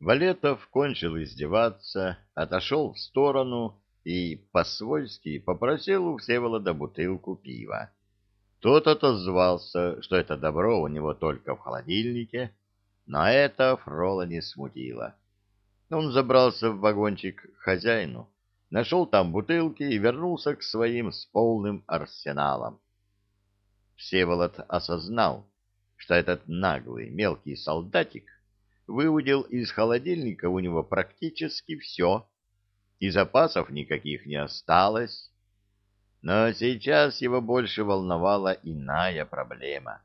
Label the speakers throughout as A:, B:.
A: Валетов кончил издеваться, отошел в сторону и по-свойски попросил у Всеволода бутылку пива. Тот отозвался, что это добро у него только в холодильнике, но это Фрола не смутило. Он забрался в вагончик к хозяину, нашел там бутылки и вернулся к своим с полным арсеналом. Всеволод осознал, что этот наглый мелкий солдатик выудил из холодильника у него практически все, и запасов никаких не осталось. Но сейчас его больше волновала иная проблема.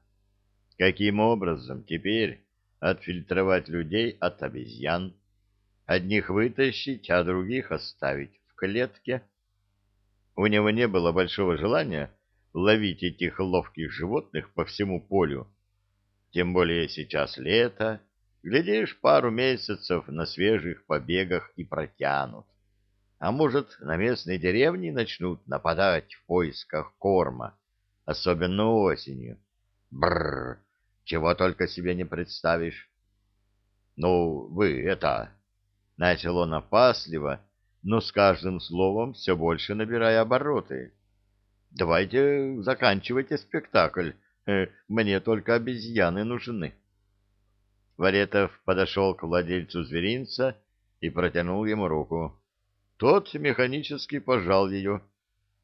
A: Каким образом теперь отфильтровать людей от обезьян? Одних вытащить, а других оставить в клетке? У него не было большого желания ловить этих ловких животных по всему полю. Тем более сейчас лето, Глядишь, пару месяцев на свежих побегах и протянут. А может, на местные деревни начнут нападать в поисках корма, особенно осенью. Бррр, чего только себе не представишь. Ну, вы это... Начал он опасливо, но с каждым словом все больше набирая обороты. Давайте заканчивайте спектакль. Э, мне только обезьяны нужны. Варетов подошел к владельцу зверинца и протянул ему руку. Тот механически пожал ее.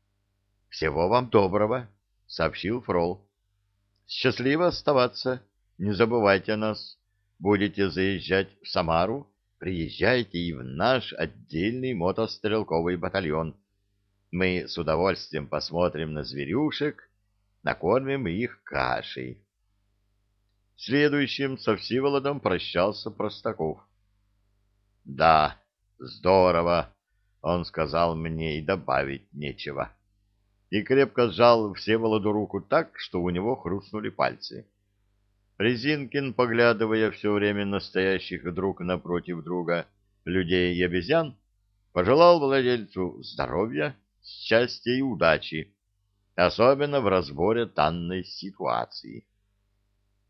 A: — Всего вам доброго, — сообщил Фрол. — Счастливо оставаться. Не забывайте нас. Будете заезжать в Самару, приезжайте и в наш отдельный мотострелковый батальон. Мы с удовольствием посмотрим на зверюшек, накормим их кашей. Следующим со Всеволодом прощался Простаков. — Да, здорово, — он сказал мне, и добавить нечего. И крепко сжал Всеволоду руку так, что у него хрустнули пальцы. Резинкин, поглядывая все время настоящих друг напротив друга людей и обезьян, пожелал владельцу здоровья, счастья и удачи, особенно в разборе данной ситуации.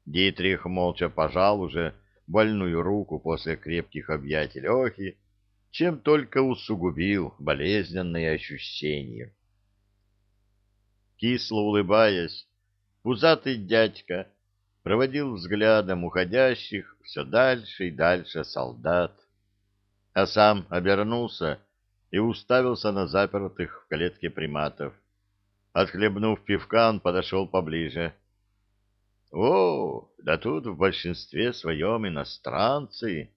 A: Дитрих молча пожал уже больную руку после крепких объятий Лехи, чем только усугубил болезненные ощущения. Кисло улыбаясь, пузатый дядька проводил взглядом уходящих все дальше и дальше солдат, а сам обернулся и уставился на запертых в клетке приматов. Отхлебнув пивка, он подошел поближе — о, да тут в большинстве своем иностранцы,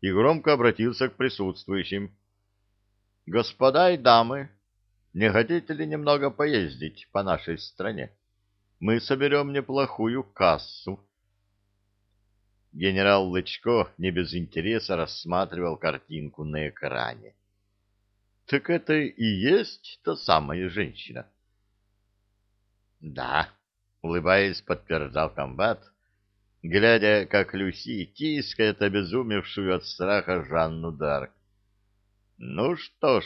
A: и громко обратился к присутствующим. Господа и дамы, не хотите ли немного поездить по нашей стране? Мы соберем неплохую кассу. Генерал Лычко не без интереса рассматривал картинку на экране. Так это и есть та самая женщина? Да, улыбаясь, подтверждал комбат, глядя, как Люси тискает обезумевшую от страха Жанну Дарк. Ну что ж,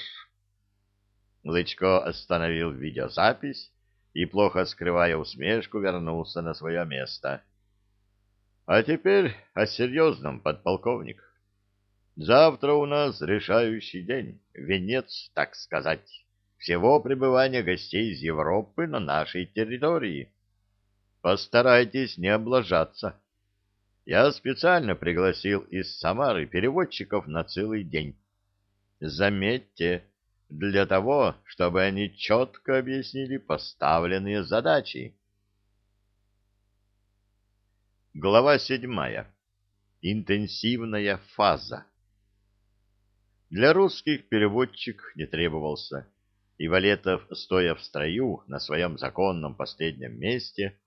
A: Лычко остановил видеозапись и, плохо скрывая усмешку, вернулся на свое место. А теперь о серьезном, подполковник. Завтра у нас решающий день, венец, так сказать, всего пребывания гостей из Европы на нашей территории. Постарайтесь не облажаться. Я специально пригласил из Самары переводчиков на целый день. Заметьте, для того, чтобы они четко объяснили поставленные задачи. Глава седьмая. Интенсивная фаза. Для русских переводчик не требовался, и Валетов, стоя в строю на своем законном последнем месте,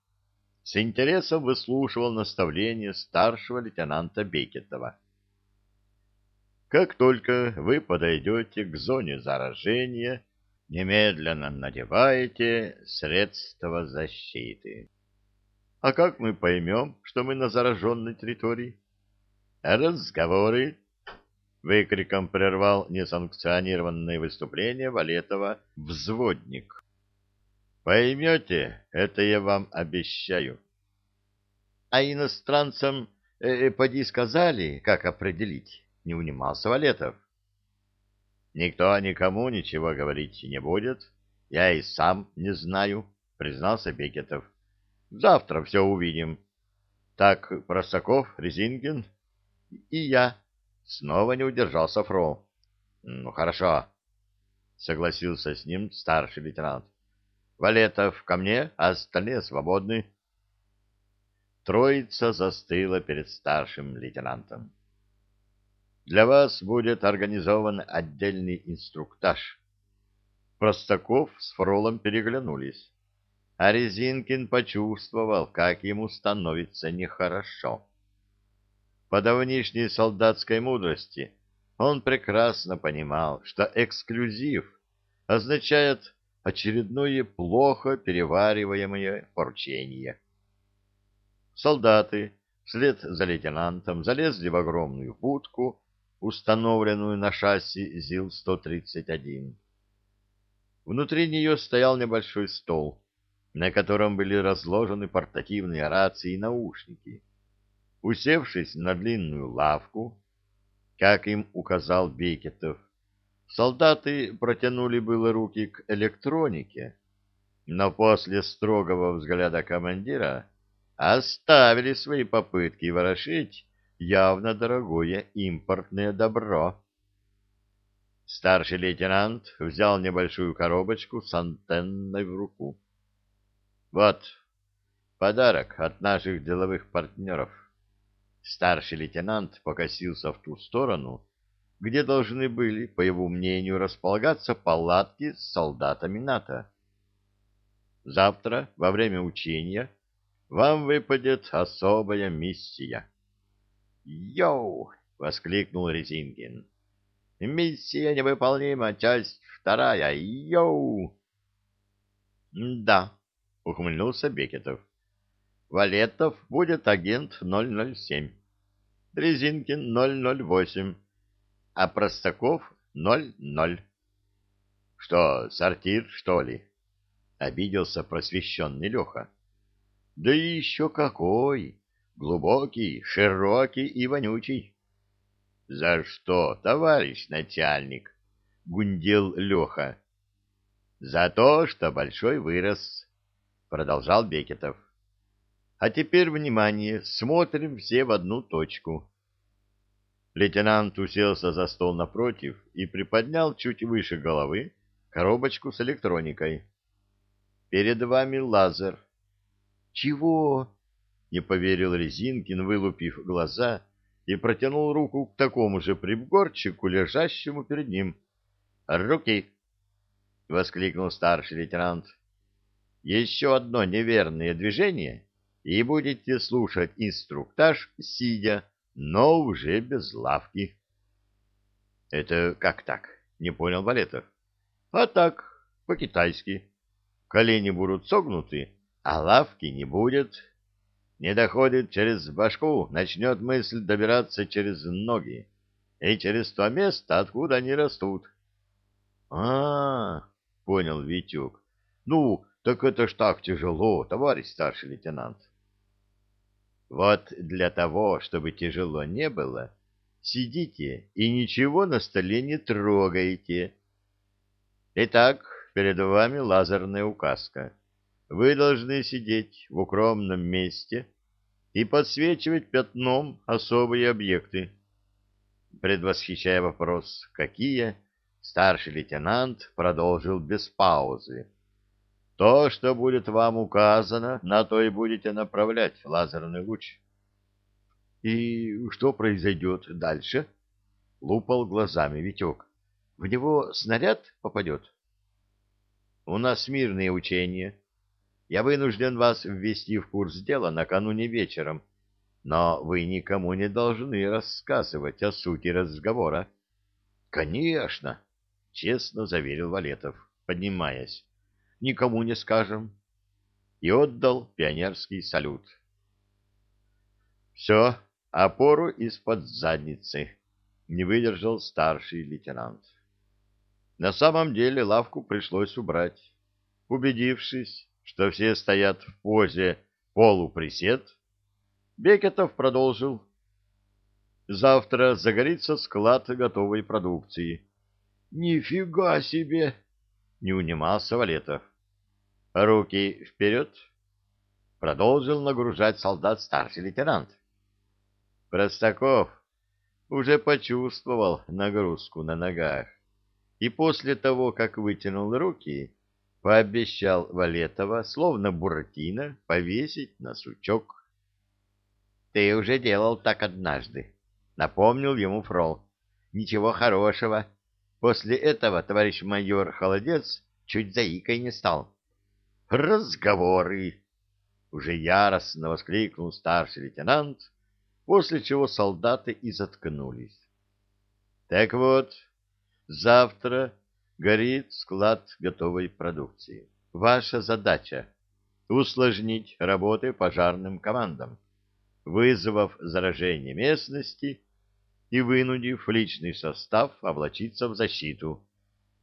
A: с интересом выслушивал наставления старшего лейтенанта Бекетова. Как только вы подойдете к зоне заражения, немедленно надеваете средства защиты. А как мы поймем, что мы на зараженной территории? Разговоры. Выкриком прервал несанкционированное выступление Валетова взводник. Поймете, это я вам обещаю. А иностранцам, э, э, поди сказали, как определить, не унимался Валетов. Никто никому ничего говорить не будет. Я и сам не знаю, признался Бекетов. Завтра все увидим. Так, Простаков, Резинкин и я. Снова не удержался Фро. Ну, хорошо, согласился с ним старший лейтенант. Валетов ко мне, а остальные свободны. Троица застыла перед старшим лейтенантом. Для вас будет организован отдельный инструктаж. Простаков с Фролом переглянулись, а Резинкин почувствовал, как ему становится нехорошо. По давнишней солдатской мудрости он прекрасно понимал, что эксклюзив означает очередное плохо перевариваемое поручение. Солдаты вслед за лейтенантом залезли в огромную будку, установленную на шасси ЗИЛ-131. Внутри нее стоял небольшой стол, на котором были разложены портативные рации и наушники. Усевшись на длинную лавку, как им указал Бекетов, солдаты протянули было руки к электронике, но после строгого взгляда командира оставили свои попытки ворошить явно дорогое импортное добро. Старший лейтенант взял небольшую коробочку с антенной в руку. Вот, подарок от наших деловых партнеров. Старший лейтенант покосился в ту сторону, где должны были, по его мнению, располагаться палатки с солдатами НАТО. Завтра, во время учения, вам выпадет особая миссия. «Йоу!» — воскликнул Резинкин. «Миссия невыполнима, часть вторая. Йоу!» «Да», — ухмыльнулся Бекетов. «Валетов будет агент 007, Резинкин 008, а Простаков 00». «Что, сортир, что ли?» — обиделся просвещенный Леха. «Да еще какой!» глубокий, широкий и вонючий. — За что, товарищ начальник? — гундел Леха. — За то, что большой вырос, — продолжал Бекетов. — А теперь, внимание, смотрим все в одну точку. Лейтенант уселся за стол напротив и приподнял чуть выше головы коробочку с электроникой. — Перед вами лазер. — Чего? Не поверил Резинкин, вылупив глаза, и протянул руку к такому же приборчику, лежащему перед ним. «Руки!» — воскликнул старший лейтенант. «Еще одно неверное движение, и будете слушать инструктаж, сидя, но уже без лавки». «Это как так?» — не понял Валетов. «А так, по-китайски. Колени будут согнуты, а лавки не будет, не доходит через башку, начнет мысль добираться через ноги и через то место, откуда они растут. — А, — понял Витюк. — Ну, так это ж так тяжело, товарищ старший лейтенант. — Вот для того, чтобы тяжело не было, сидите и ничего на столе не трогаете. Итак, перед вами лазерная указка вы должны сидеть в укромном месте и подсвечивать пятном особые объекты. Предвосхищая вопрос «какие?», старший лейтенант продолжил без паузы. «То, что будет вам указано, на то и будете направлять лазерный луч». «И что произойдет дальше?» — лупал глазами Витек. «В него снаряд попадет?» «У нас мирные учения» Я вынужден вас ввести в курс дела накануне вечером, но вы никому не должны рассказывать о сути разговора. — Конечно, — честно заверил Валетов, поднимаясь. — Никому не скажем. И отдал пионерский салют. — Все, опору из-под задницы, — не выдержал старший лейтенант. На самом деле лавку пришлось убрать. Убедившись, что все стоят в позе полуприсед, Бекетов продолжил. Завтра загорится склад готовой продукции. Нифига себе! Не унимался Валетов. Руки вперед! Продолжил нагружать солдат старший лейтенант. Простаков уже почувствовал нагрузку на ногах и после того, как вытянул руки, пообещал Валетова, словно Буратино, повесить на сучок. — Ты уже делал так однажды, — напомнил ему Фрол. — Ничего хорошего. После этого товарищ майор Холодец чуть заикой не стал. — Разговоры! — уже яростно воскликнул старший лейтенант, после чего солдаты и заткнулись. — Так вот, завтра горит склад готовой продукции. Ваша задача — усложнить работы пожарным командам, вызвав заражение местности и вынудив личный состав облачиться в защиту,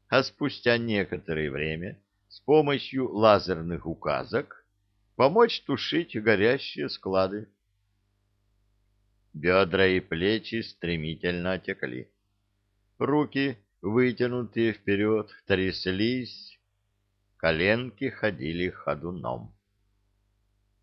A: а спустя некоторое время с помощью лазерных указок помочь тушить горящие склады. Бедра и плечи стремительно отекли. Руки вытянутые вперед, тряслись, коленки ходили ходуном.